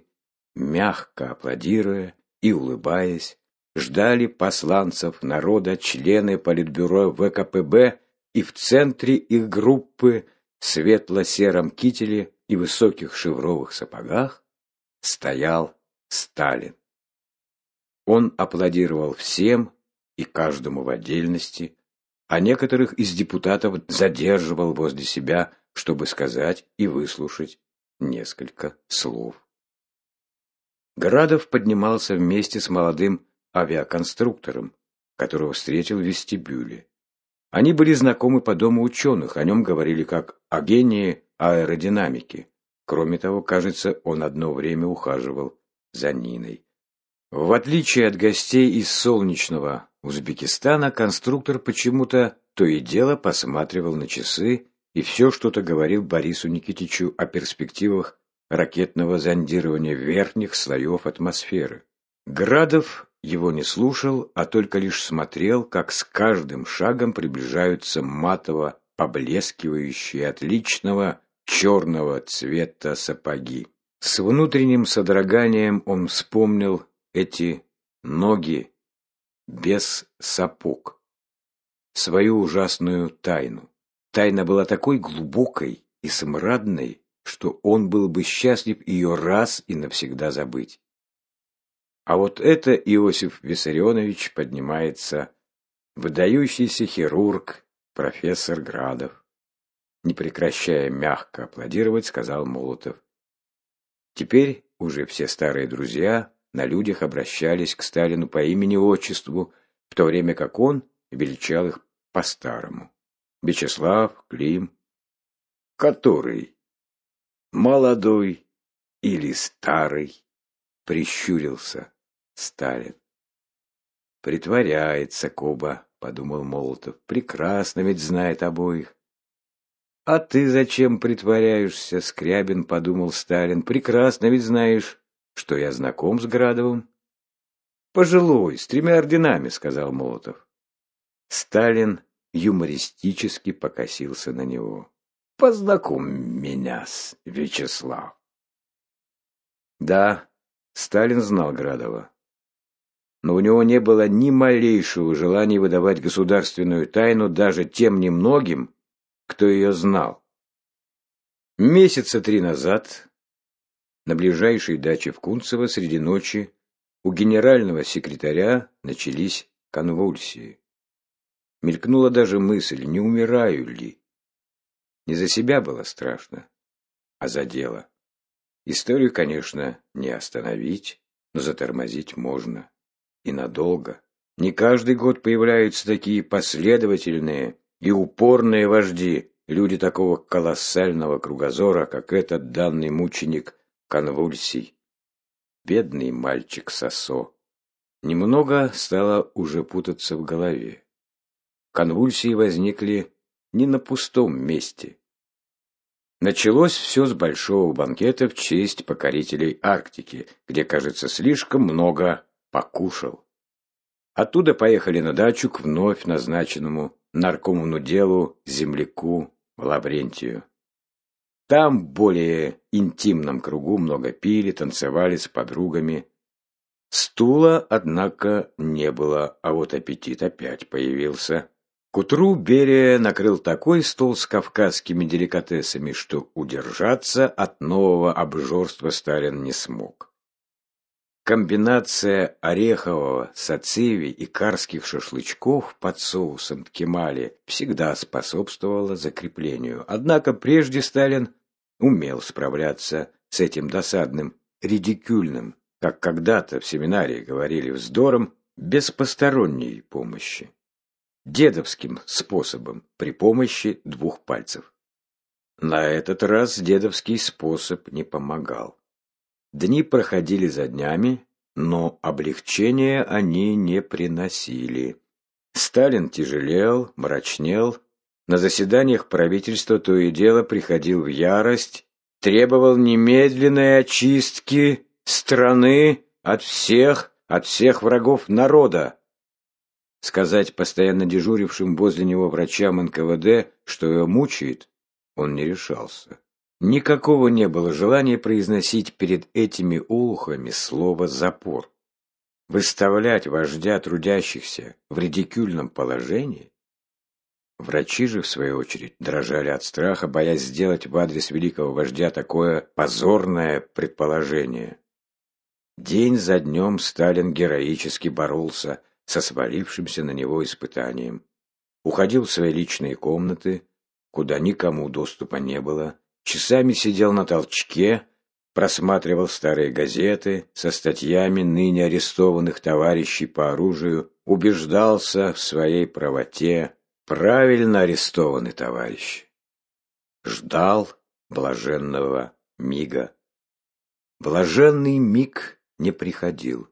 мягко аплодируя и улыбаясь, ждали посланцев народа члены Политбюро ВКПБ и в центре их группы в светло-сером кителе и высоких шевровых сапогах стоял Сталин. Он аплодировал всем и каждому в отдельности, а некоторых из депутатов задерживал возле себя, чтобы сказать и выслушать несколько слов. Градов поднимался вместе с молодым авиаконструктором, которого встретил в вестибюле. Они были знакомы по дому ученых, о нем говорили как о гении аэродинамики. Кроме того, кажется, он одно время ухаживал за Ниной. В отличие от гостей из солнечного Узбекистана, конструктор почему-то то и дело посматривал на часы и все что-то говорил Борису Никитичу о перспективах ракетного зондирования верхних слоев атмосферы. Градов его не слушал, а только лишь смотрел, как с каждым шагом приближаются матово поблескивающие отличного черного цвета сапоги. С внутренним содроганием он вспомнил эти ноги без сапог, свою ужасную тайну. Тайна была такой глубокой и смрадной, что он был бы счастлив ее раз и навсегда забыть. А вот это Иосиф Виссарионович поднимается, выдающийся хирург, профессор Градов не прекращая мягко аплодировать, сказал Молотов. Теперь уже все старые друзья на людях обращались к Сталину по имени-отчеству, в то время как он величал их по-старому. Вячеслав, Клим. Который? Молодой или старый? Прищурился Сталин. Притворяется Коба, подумал Молотов. Прекрасно ведь знает обоих. «А ты зачем притворяешься?» — Скрябин подумал Сталин. «Прекрасно ведь знаешь, что я знаком с Градовым». «Пожилой, с тремя орденами», — сказал Молотов. Сталин юмористически покосился на него. «Познакомь меня с Вячеслав». Да, Сталин знал Градова. Но у него не было ни малейшего желания выдавать государственную тайну даже тем немногим, кто ее знал. Месяца три назад на ближайшей даче в Кунцево среди ночи у генерального секретаря начались конвульсии. Мелькнула даже мысль, не умираю ли. Не за себя было страшно, а за дело. Историю, конечно, не остановить, но затормозить можно. И надолго. Не каждый год появляются такие последовательные и упорные вожди, люди такого колоссального кругозора, как этот данный мученик конвульсий. Бедный мальчик Сосо. Немного стало уже путаться в голове. Конвульсии возникли не на пустом месте. Началось все с большого банкета в честь покорителей Арктики, где, кажется, слишком много покушал. Оттуда поехали на дачу к вновь назначенному наркомовну делу земляку Лаврентию. Там в более интимном кругу много пили, танцевали с подругами. Стула, однако, не было, а вот аппетит опять появился. К утру Берия накрыл такой стол с кавказскими деликатесами, что удержаться от нового обжорства Сталин не смог. Комбинация орехового, сациви и карских шашлычков под соусом ткемали всегда способствовала закреплению. Однако прежде Сталин умел справляться с этим досадным, редикюльным, как когда-то в семинарии говорили вздором, без посторонней помощи. Дедовским способом при помощи двух пальцев. На этот раз дедовский способ не помогал. Дни проходили за днями, но облегчения они не приносили. Сталин тяжелел, мрачнел, на заседаниях правительства то и дело приходил в ярость, требовал немедленной очистки страны от всех, от всех врагов народа. Сказать постоянно дежурившим возле него врачам НКВД, что его мучает, он не решался. Никакого не было желания произносить перед этими улухами слово «запор». Выставлять вождя трудящихся в редикюльном положении Врачи же, в свою очередь, дрожали от страха, боясь сделать в адрес великого вождя такое позорное предположение. День за днем Сталин героически боролся со свалившимся на него испытанием. Уходил в свои личные комнаты, куда никому доступа не было, часами сидел на толчке, просматривал старые газеты со статьями ныне арестованных товарищей по оружию, убеждался в своей правоте, Правильно арестованный товарищ. Ждал блаженного мига. Блаженный миг не приходил.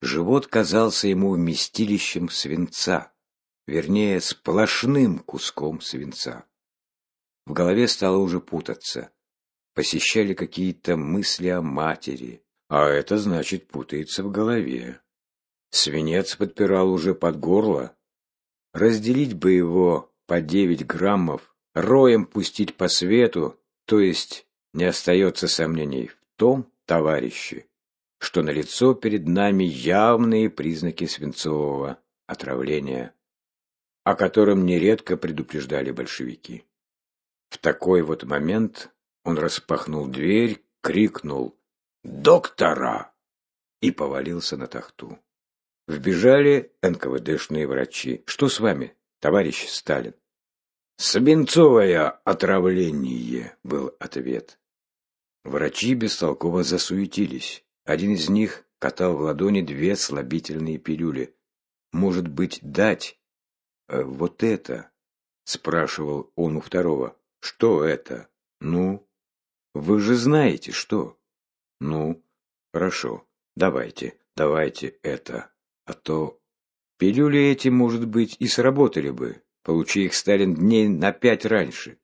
Живот казался ему вместилищем свинца, вернее, сплошным куском свинца. В голове стало уже путаться. Посещали какие-то мысли о матери, а это значит путается в голове. Свинец подпирал уже под горло, Разделить бы его по девять граммов, роем пустить по свету, то есть не остается сомнений в том, товарищи, что налицо перед нами явные признаки свинцового отравления, о котором нередко предупреждали большевики. В такой вот момент он распахнул дверь, крикнул «Доктора!» и повалился на тахту. Вбежали НКВДшные врачи. «Что с вами, товарищ Сталин?» «Свинцовое отравление», — был ответ. Врачи бестолково засуетились. Один из них катал в ладони две слабительные пилюли. «Может быть, дать?» э, «Вот это?» — спрашивал он у второго. «Что это?» «Ну?» «Вы же знаете, что?» «Ну?» «Хорошо. Давайте, давайте это». А то пилюли эти, может быть, и сработали бы, получи их Сталин дней на пять раньше.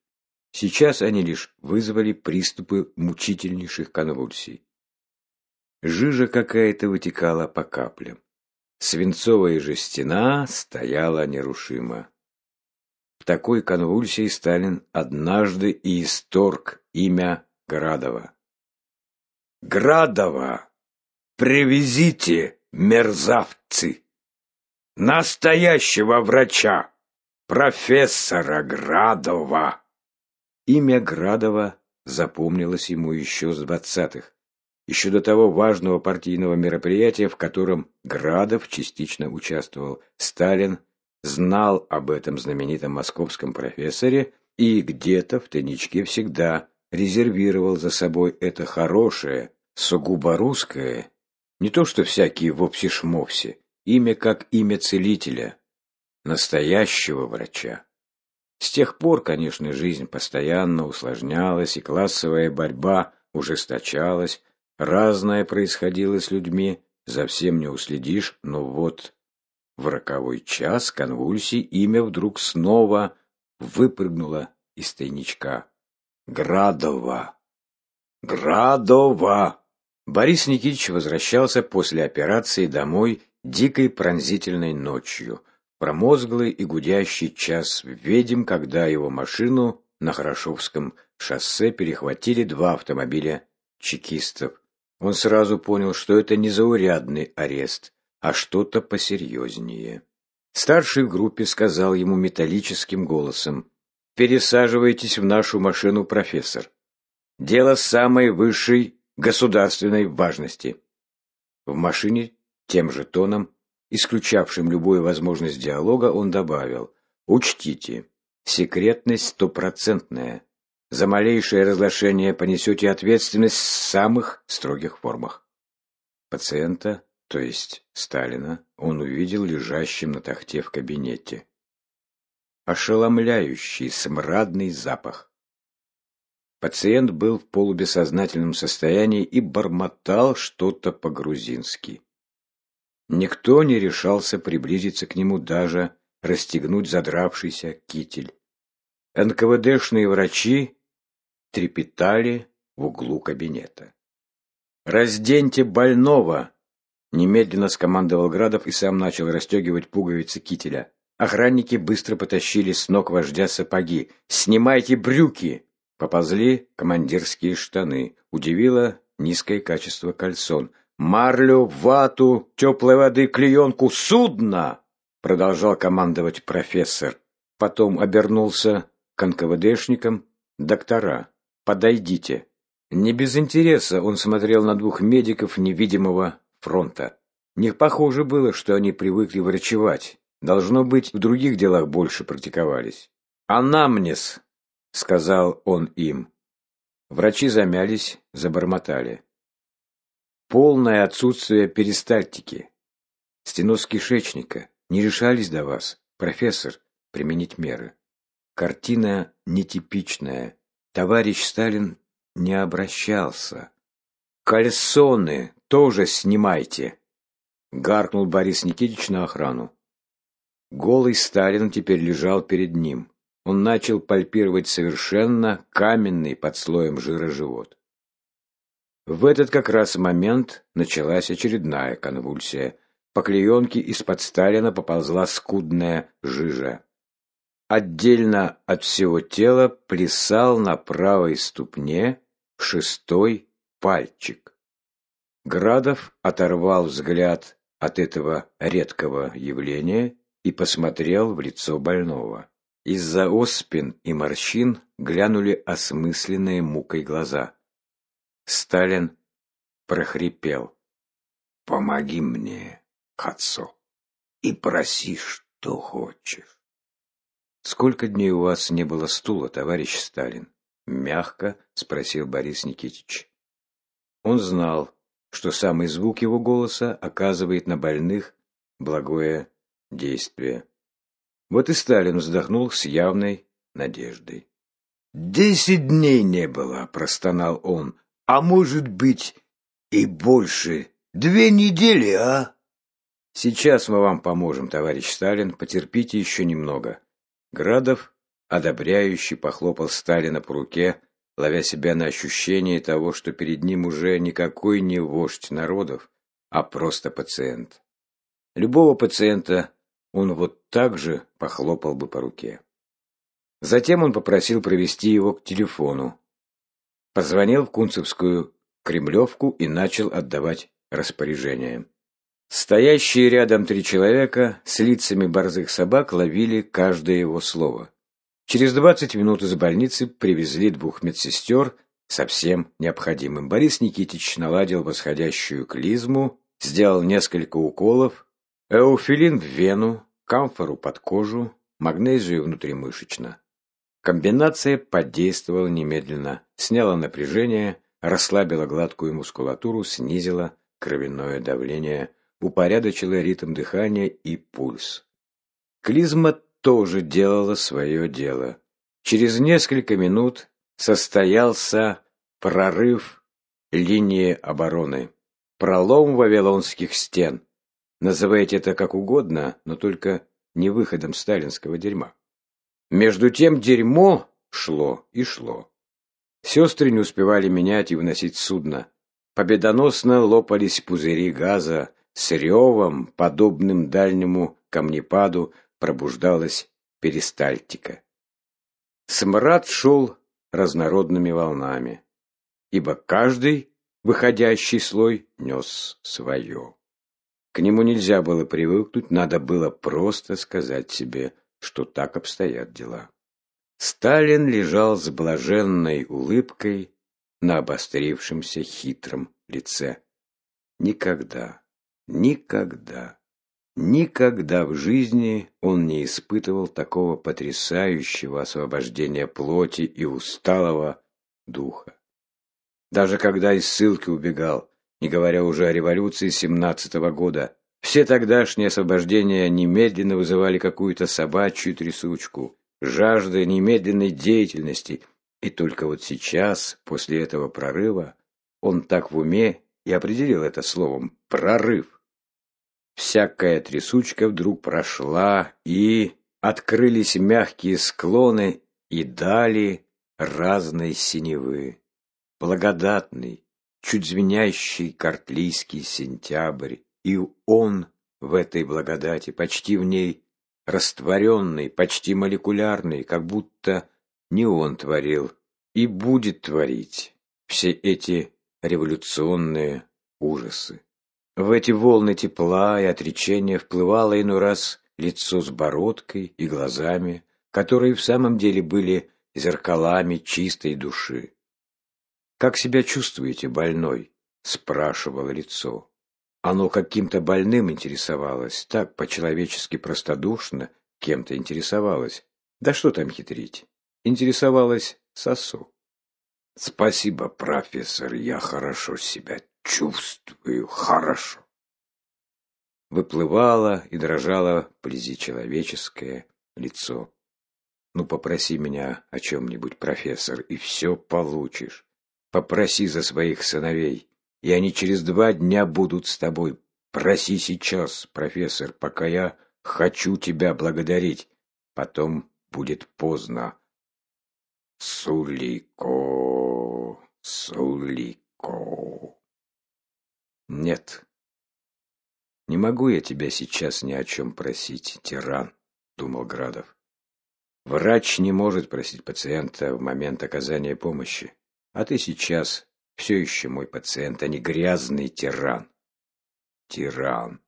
Сейчас они лишь вызвали приступы мучительнейших конвульсий. Жижа какая-то вытекала по каплям. Свинцовая же стена стояла нерушимо. Такой конвульсии Сталин однажды и исторг имя Градова. «Градова! Привезите!» мерзавцы! Настоящего врача, профессора Градова!» Имя Градова запомнилось ему еще с двадцатых, еще до того важного партийного мероприятия, в котором Градов частично участвовал. Сталин знал об этом знаменитом московском профессоре и где-то в тайничке всегда резервировал за собой это хорошее, сугубо русское не то что всякие вопси-шмопси, имя как имя целителя, настоящего врача. С тех пор, конечно, жизнь постоянно усложнялась, и классовая борьба ужесточалась, Разное происходило с людьми, за всем не уследишь, но вот в роковой час конвульсий имя вдруг снова выпрыгнуло из тайничка. Градова! Градова! Борис Никитич возвращался после операции домой дикой пронзительной ночью, промозглый и гудящий час ведьм, когда его машину на Хорошовском шоссе перехватили два автомобиля чекистов. Он сразу понял, что это не заурядный арест, а что-то посерьезнее. Старший в группе сказал ему металлическим голосом, «Пересаживайтесь в нашу машину, профессор. Дело самой высшей государственной важности». В машине тем же тоном, исключавшим любую возможность диалога, он добавил, «Учтите, секретность стопроцентная. За малейшее разглашение понесете ответственность в самых строгих формах». Пациента то есть Сталина, он увидел лежащим на тахте в кабинете. Ошеломляющий смрадный запах. Пациент был в полубессознательном состоянии и бормотал что-то по-грузински. Никто не решался приблизиться к нему, даже расстегнуть задравшийся китель. НКВДшные врачи трепетали в углу кабинета. «Разденьте больного!» Немедленно скомандовал Градов и сам начал расстегивать пуговицы кителя. Охранники быстро потащили с ног вождя сапоги. «Снимайте брюки!» Поползли командирские штаны. Удивило низкое качество кальсон. «Марлю, вату, теплой воды, клеенку, судно!» Продолжал командовать профессор. Потом обернулся к НКВДшникам. «Доктора, подойдите!» Не без интереса он смотрел на двух медиков невидимого фронта. Не похоже было, что они привыкли врачевать. Должно быть, в других делах больше практиковались. «Анамнез!» — сказал он им. Врачи замялись, забормотали. Полное отсутствие перистальтики. Стеноз кишечника. Не решались до вас, профессор, применить меры. Картина нетипичная. Товарищ Сталин не обращался. Кальсоны тоже снимайте!» Гаркнул Борис Никитич на охрану. Голый Сталин теперь лежал перед ним. Он начал пальпировать совершенно каменный под слоем жира живот. В этот как раз момент началась очередная конвульсия. По клеенке из-под Сталина поползла скудная жижа. Отдельно от всего тела плясал на правой ступне шестой пальчик. Градов оторвал взгляд от этого редкого явления и посмотрел в лицо больного. Из-за оспин и морщин глянули осмысленные мукой глаза. Сталин прохрипел. «Помоги мне, Хацо, и проси, что хочешь». «Сколько дней у вас не было стула, товарищ Сталин?» — мягко спросил Борис Никитич. Он знал, что самый звук его голоса оказывает на больных благое действие. Вот и Сталин вздохнул с явной надеждой. «Десять дней не было», — простонал он, — «а может быть и больше. Две недели, а?» «Сейчас мы вам поможем, товарищ Сталин, потерпите еще немного». Градов, одобряющий, похлопал Сталина по руке, ловя себя на ощущении того, что перед ним уже никакой не вождь народов, а просто пациент. Любого пациента он вот так же похлопал бы по руке. Затем он попросил провести его к телефону. Позвонил в Кунцевскую Кремлевку и начал отдавать распоряжения. Стоящие рядом три человека с лицами борзых собак ловили каждое его слово. Через 20 минут из больницы привезли двух медсестер со всем необходимым. Борис Никитич наладил восходящую клизму, сделал несколько уколов, эуфилин в вену, камфору под кожу, магнезию внутримышечно. Комбинация подействовала немедленно, сняла напряжение, расслабила гладкую мускулатуру, снизила кровяное давление, упорядочила ритм дыхания и пульс. Клизма тоже делала свое дело. Через несколько минут состоялся прорыв линии обороны, пролом вавилонских стен. Называйте это как угодно, но только не выходом сталинского дерьма. Между тем дерьмо шло и шло. Сестры не успевали менять и выносить судно. Победоносно лопались пузыри газа, с ревом, подобным дальнему камнепаду, пробуждалась перистальтика. Смрад шел разнородными волнами, ибо каждый выходящий слой нес свое. К нему нельзя было привыкнуть, надо было просто сказать себе, что так обстоят дела. Сталин лежал с блаженной улыбкой на обострившемся хитром лице. Никогда, никогда, никогда в жизни он не испытывал такого потрясающего освобождения плоти и усталого духа. Даже когда из ссылки убегал, не говоря уже о революции семнадцатого года, все тогдашние освобождения немедленно вызывали какую-то собачью трясучку, жажда немедленной деятельности, и только вот сейчас, после этого прорыва, он так в уме и определил это словом «прорыв». Всякая трясучка вдруг прошла, и открылись мягкие склоны и дали разной синевы. Благодатный, чуть звенящий картлийский сентябрь, и он в этой благодати, почти в ней растворенный, почти молекулярный, как будто не он творил и будет творить все эти революционные ужасы. В эти волны тепла и отречения вплывало иной раз лицо с бородкой и глазами, которые в самом деле были зеркалами чистой души. «Как себя чувствуете, больной?» — спрашивало лицо. Оно каким-то больным интересовалось, так по-человечески простодушно кем-то интересовалось. Да что там хитрить? Интересовалась сосу. Спасибо, профессор, я хорошо себя чувствую, хорошо. Выплывало и дрожало вблизи человеческое лицо. Ну, попроси меня о чем-нибудь, профессор, и все получишь. Попроси за своих сыновей и они через два дня будут с тобой. Проси сейчас, профессор, пока я хочу тебя благодарить. Потом будет поздно. Сулико, Сулико. Нет, не могу я тебя сейчас ни о чем просить, тиран, думал Градов. Врач не может просить пациента в момент оказания помощи, а ты сейчас все еще мой пациент, а не грязный тиран. Тиран.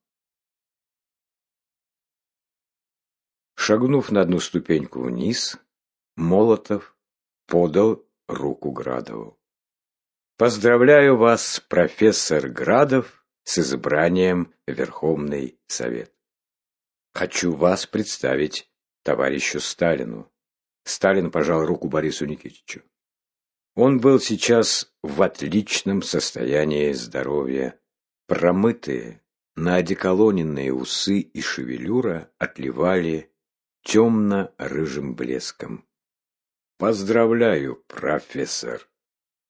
Шагнув на одну ступеньку вниз, Молотов подал руку Градову. Поздравляю вас, профессор Градов, с избранием Верховный Совет. Хочу вас представить товарищу Сталину. Сталин пожал руку Борису Никитичу. Он был сейчас в отличном состоянии здоровья. Промытые, наодеколоненные усы и шевелюра отливали темно-рыжим блеском. Поздравляю, профессор.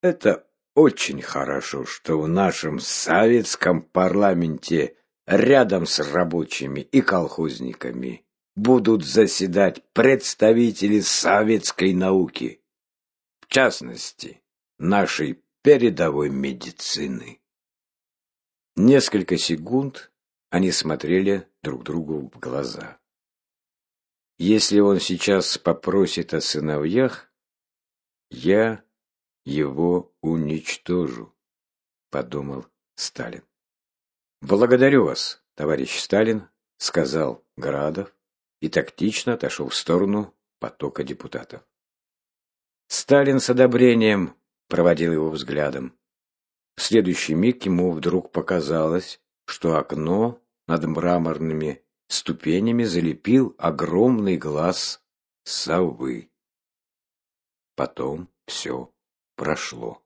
Это очень хорошо, что в нашем советском парламенте рядом с рабочими и колхозниками будут заседать представители советской науки частности, нашей передовой медицины. Несколько секунд они смотрели друг другу в глаза. Если он сейчас попросит о сыновьях, я его уничтожу, подумал Сталин. Благодарю вас, товарищ Сталин, сказал Градов и тактично отошел в сторону потока депутатов. Сталин с одобрением проводил его взглядом. В следующий миг ему вдруг показалось, что окно над мраморными ступенями залепил огромный глаз совы. Потом все прошло.